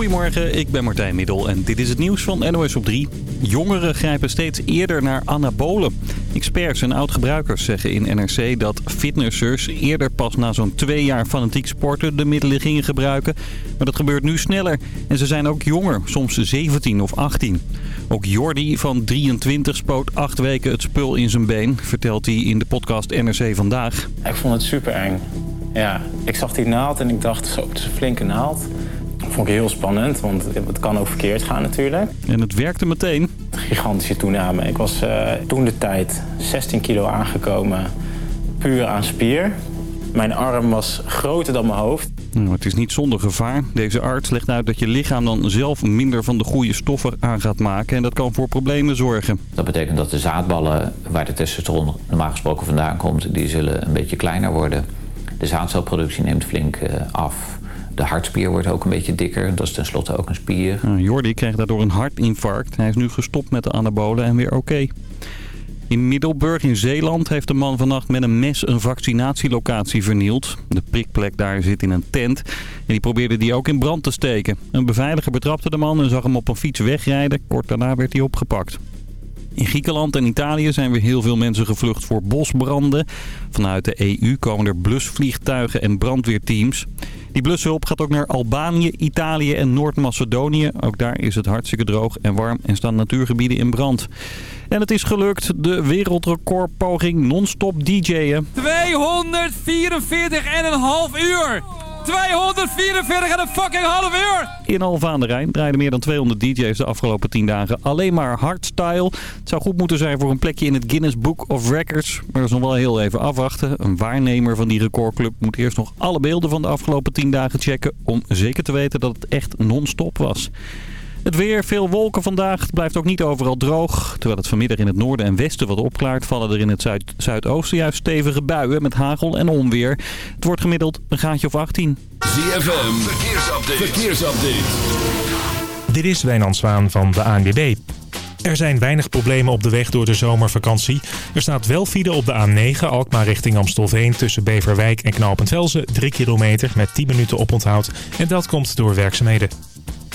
Goedemorgen, ik ben Martijn Middel en dit is het nieuws van NOS op 3. Jongeren grijpen steeds eerder naar anabolen. Experts en oud-gebruikers zeggen in NRC dat fitnessers eerder pas na zo'n twee jaar fanatiek sporten de middelen gingen gebruiken. Maar dat gebeurt nu sneller en ze zijn ook jonger, soms 17 of 18. Ook Jordi van 23 spoot acht weken het spul in zijn been, vertelt hij in de podcast NRC Vandaag. Ik vond het super eng. Ja, ik zag die naald en ik dacht, zo, het is een flinke naald. Dat vond ik heel spannend, want het kan ook verkeerd gaan natuurlijk. En het werkte meteen. Gigantische toename. Ik was uh, toen de tijd 16 kilo aangekomen, puur aan spier. Mijn arm was groter dan mijn hoofd. Nou, het is niet zonder gevaar. Deze arts legt uit dat je lichaam dan zelf minder van de goede stoffen aan gaat maken. En dat kan voor problemen zorgen. Dat betekent dat de zaadballen waar de testosteron normaal gesproken vandaan komt... die zullen een beetje kleiner worden. De zaadcelproductie neemt flink uh, af. De hartspier wordt ook een beetje dikker. Dat is tenslotte ook een spier. Nou, Jordi kreeg daardoor een hartinfarct. Hij is nu gestopt met de anabolen en weer oké. In Middelburg in Zeeland heeft een man vannacht met een mes een vaccinatielocatie vernield. De prikplek daar zit in een tent en die probeerde die ook in brand te steken. Een beveiliger betrapte de man en zag hem op een fiets wegrijden. Kort daarna werd hij opgepakt. In Griekenland en Italië zijn weer heel veel mensen gevlucht voor bosbranden. Vanuit de EU komen er blusvliegtuigen en brandweerteams. Die blushulp gaat ook naar Albanië, Italië en Noord-Macedonië. Ook daar is het hartstikke droog en warm en staan natuurgebieden in brand. En het is gelukt, de wereldrecordpoging non-stop DJ'en. 244,5 uur! 244 en een fucking half uur! In Alfa aan de Rijn draaiden meer dan 200 DJ's de afgelopen 10 dagen alleen maar hardstyle. Het zou goed moeten zijn voor een plekje in het Guinness Book of Records. Maar dat is nog wel heel even afwachten. Een waarnemer van die recordclub moet eerst nog alle beelden van de afgelopen 10 dagen checken... om zeker te weten dat het echt non-stop was. Het weer, veel wolken vandaag. Het blijft ook niet overal droog. Terwijl het vanmiddag in het noorden en westen wat opklaart... vallen er in het zuid zuidoosten juist stevige buien met hagel en onweer. Het wordt gemiddeld een gaatje of 18. ZFM, verkeersupdate. verkeersupdate. Dit is Wijnand Zwaan van de ANWB. Er zijn weinig problemen op de weg door de zomervakantie. Er staat wel file op de A9 Alkmaar richting Amstelveen tussen Beverwijk en Knaalpend 3 kilometer met 10 minuten oponthoud. En dat komt door werkzaamheden.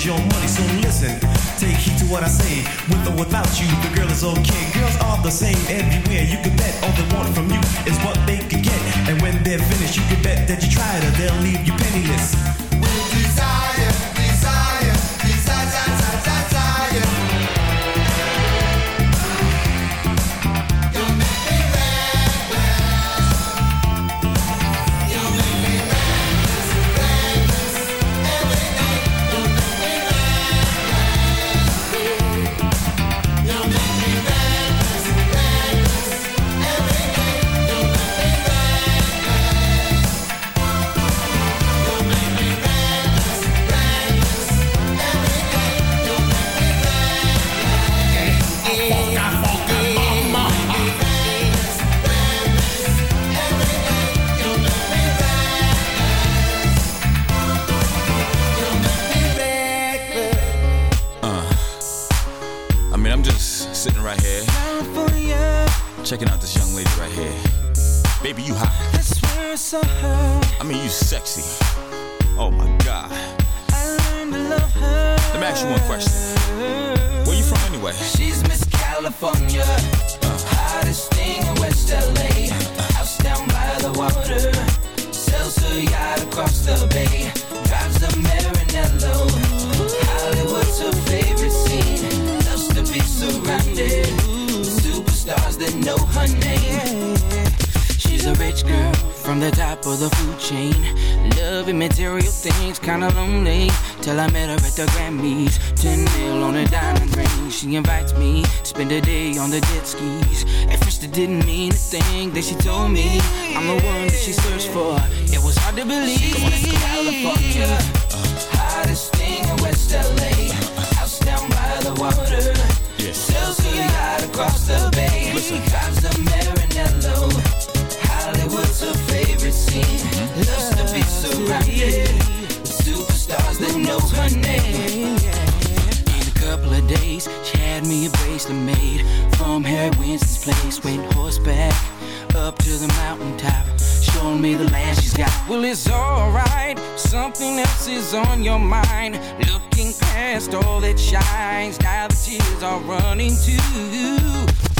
is your money. So listen, take heed to what I say. With or without you, the girl is okay. Girls are the same everywhere. You can bet all they want from you is what they can get. And when they're finished, you can bet that you tried her. They'll leave you penniless. With desire, she told me I'm the one that she searched for. It was hard to believe. She's California, hottest thing in West LA. House down by the water. Sells her yacht across the bay. Drives a Maranello. Hollywood's her favorite scene. Loves to be surrounded superstars that know her name. In a couple of days, she had me a bracelet made from Harry Winston's place. Went horseback up to the mountaintop, showing me the land she's got. Well, it's alright. Something else is on your mind. Looking past all that shines, now the tears are running too.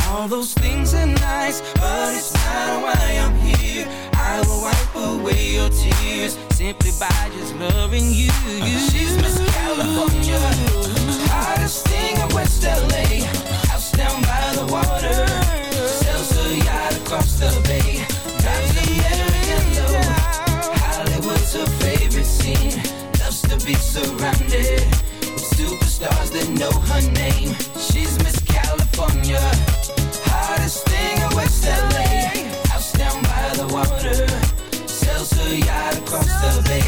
All those things are nice, but it's not why I'm here. I will wipe away your tears simply by just loving you. She's Miss California, hottest thing in West LA. House down by the water, sells her yacht across the bay. Drives a Maranello. Hollywood's her favorite scene. Loves to be surrounded with superstars that know her name. She's Miss California. Hottest thing in West LA. House down by the water. Sells her yacht across the bay.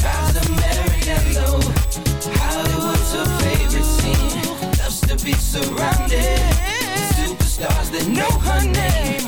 Drives a Maranello. Hollywood's her favorite scene. Loves to be surrounded with superstars that know her name.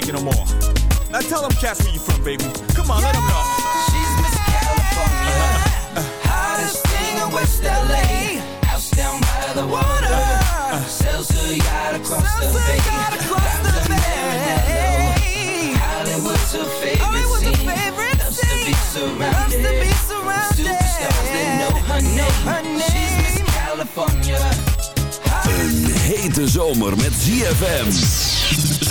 taking more. Now tell them where you from, baby. Come on, let them know. She's Miss California. Uh-huh. Thing in West LA. House down by the water. Uh, uh, Sells her yacht across Sells the bay. Yacht across the bay. Hollywood's her favorite oh, Hollywood's scene. Her favorite Loves surrounded. Loves surrounded. They know her name. Her name. She's Miss California. Een hete zomer met ZFM.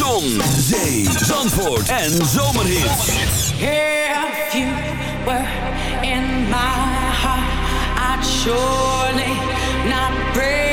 Zon, zee, zandvoort en zomerhits. If you were in my heart, I'd surely not break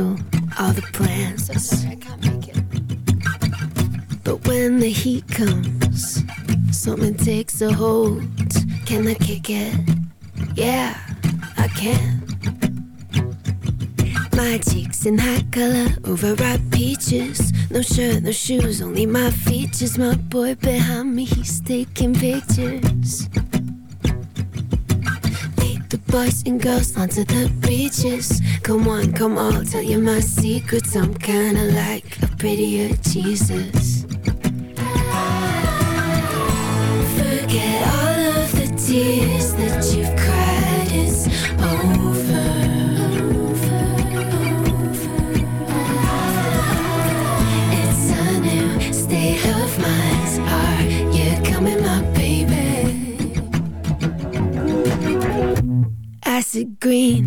Cancel all the plans. But when the heat comes, something takes a hold. Can I kick it? Yeah, I can. My cheeks in hot color, overripe peaches. No shirt, no shoes, only my features. My boy behind me, he's taking pictures. Lead the boys and girls onto the beaches. Come on, come on, tell you my secrets. I'm kinda like a prettier Jesus. Forget all of the tears that you've cried. It's over. It's a new state of mind. Are you coming, my baby? Acid green,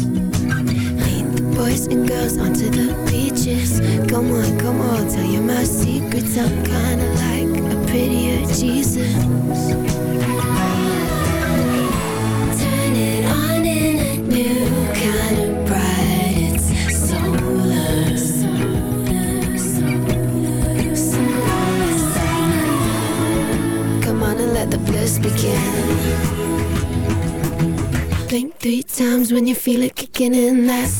Boys and girls onto the beaches. Come on, come on, tell you my secrets. I'm kinda like a prettier Jesus. Turn it on in a new kind of bright. It's solar. Come on and let the bliss begin. Blink three times when you feel it kicking in. That's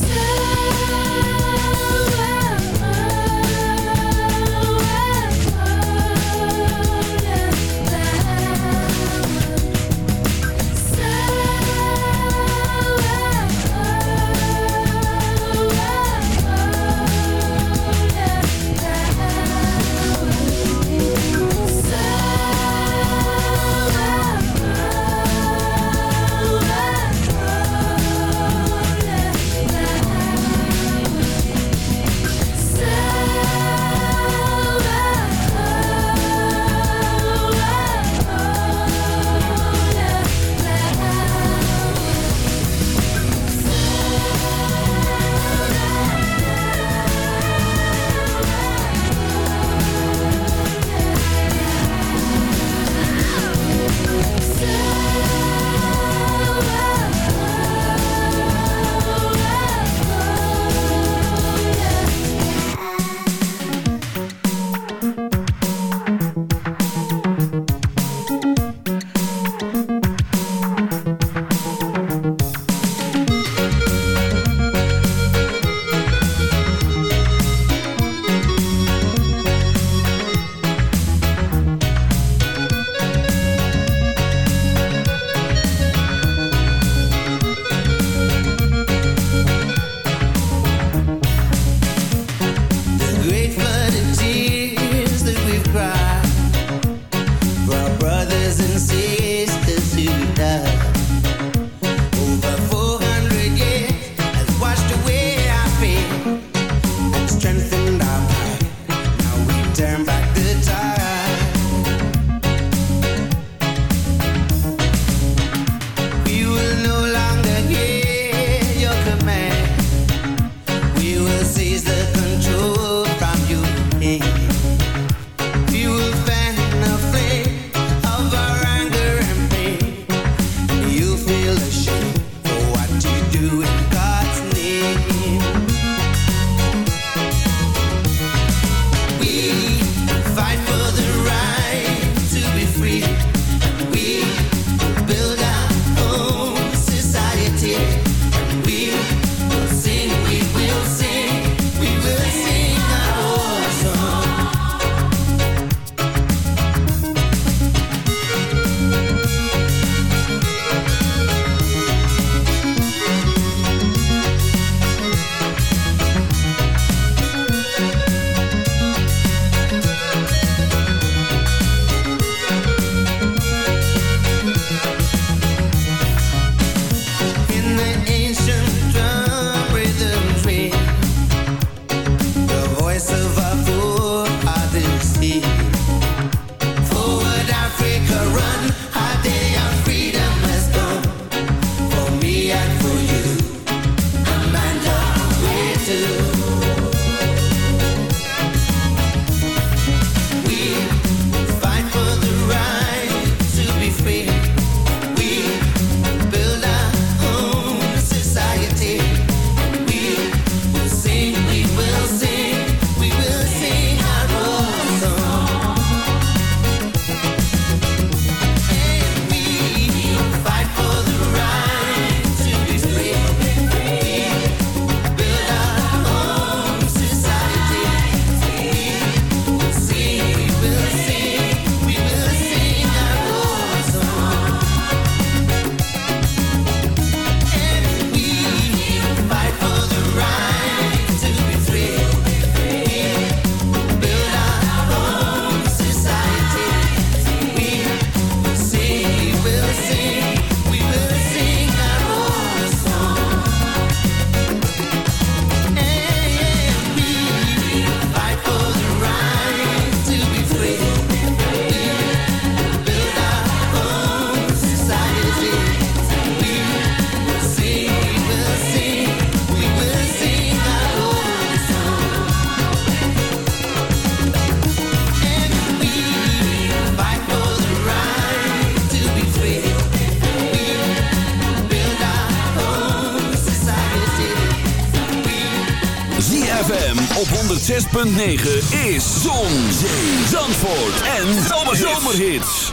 106.9 is Zon, Zee, Zandvoort en Zomerhits.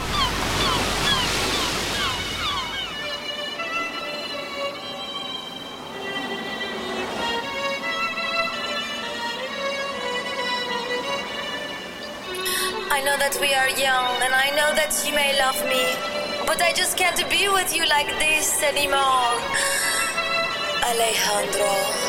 I know that we are young and I know that you may love me. But I just can't be with you like this anymore. Alejandro.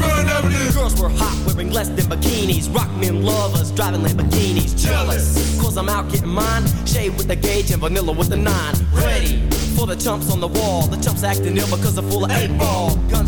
Beachfront Avenue. Girls were hot, wearing less than bikinis. Rock men lovers, driving Lamborghinis. Jealous, cause I'm out getting mine. Shade with the gauge and vanilla with the nine. Ready for the chumps on the wall. The chumps acting ill because they're full of eight ball.